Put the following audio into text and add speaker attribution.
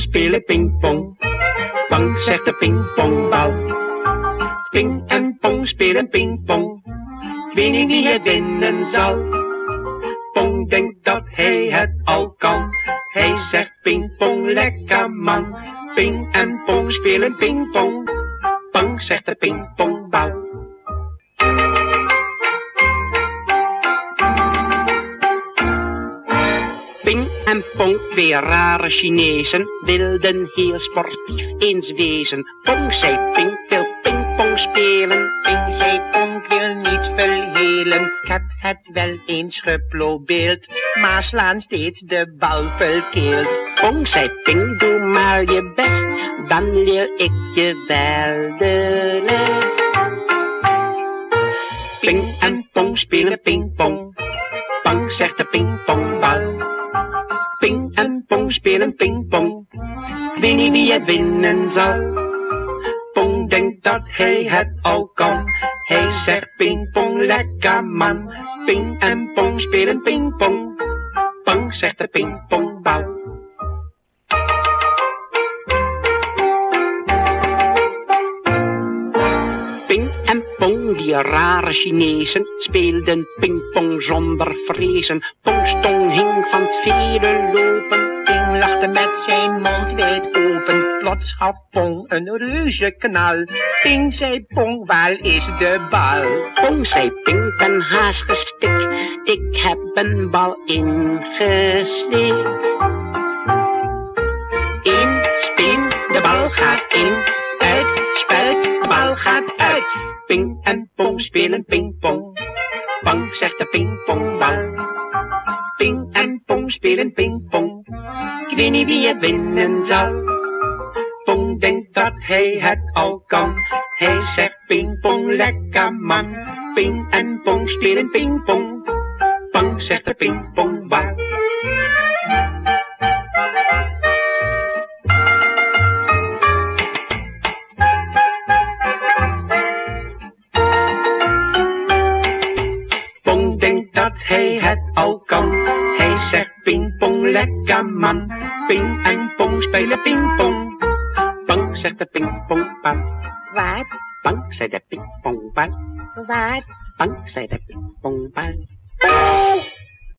Speaker 1: spelen pingpong. Pang, zegt de pingpongbal. Ping en pong spelen pingpong. Ik weet niet wie het winnen zal. Pong denkt dat hij het al kan. Hij zegt pingpong, lekker man. Ping en pong spelen pingpong. Pang, zegt de pingpongbal. En Pong, twee rare Chinezen, wilden heel sportief eens wezen. Pong zei Ping, wil pingpong spelen. Ping zei Pong, wil niet verhelen. Ik heb het wel eens geprobeerd, maar slaan steeds de bal verkeerd. Pong zei Ping, doe maar je best, dan leer ik je wel de rest. Ping en Pong spelen pingpong. Pang zegt de pingpongbal. Pong spelen pingpong. Ik weet niet wie het winnen zal. Pong denkt dat hij het al kan. Hij zegt pingpong, lekker man. Ping en Pong spelen pingpong. Pang zegt de pingpongbal. Pong, die rare Chinezen, speelden pingpong zonder vrezen. Pongs tong hing van het vele lopen. Ping lachte met zijn mond wijd open. Plots gaf Pong een reuze knal. Ping zei Pong, waar is de bal? Pong zei Ping, ben haast gestikt. Ik heb een bal ingeslikt. En Pong spelen pingpong. Pang zegt de pingpongbal. Ping en Pong spelen pingpong. Ik weet niet wie het winnen zal. Pong denkt dat hij het al kan. Hij zegt pingpong, lekker man. Ping en Pong spelen pingpong. Pang zegt de pingpongbal. Spelen pingpong. Pang zegt de pingpongbal.
Speaker 2: Wat?
Speaker 1: Pang zei de pingpongbal.
Speaker 2: Wat?
Speaker 1: Pang zei de pingpongbal.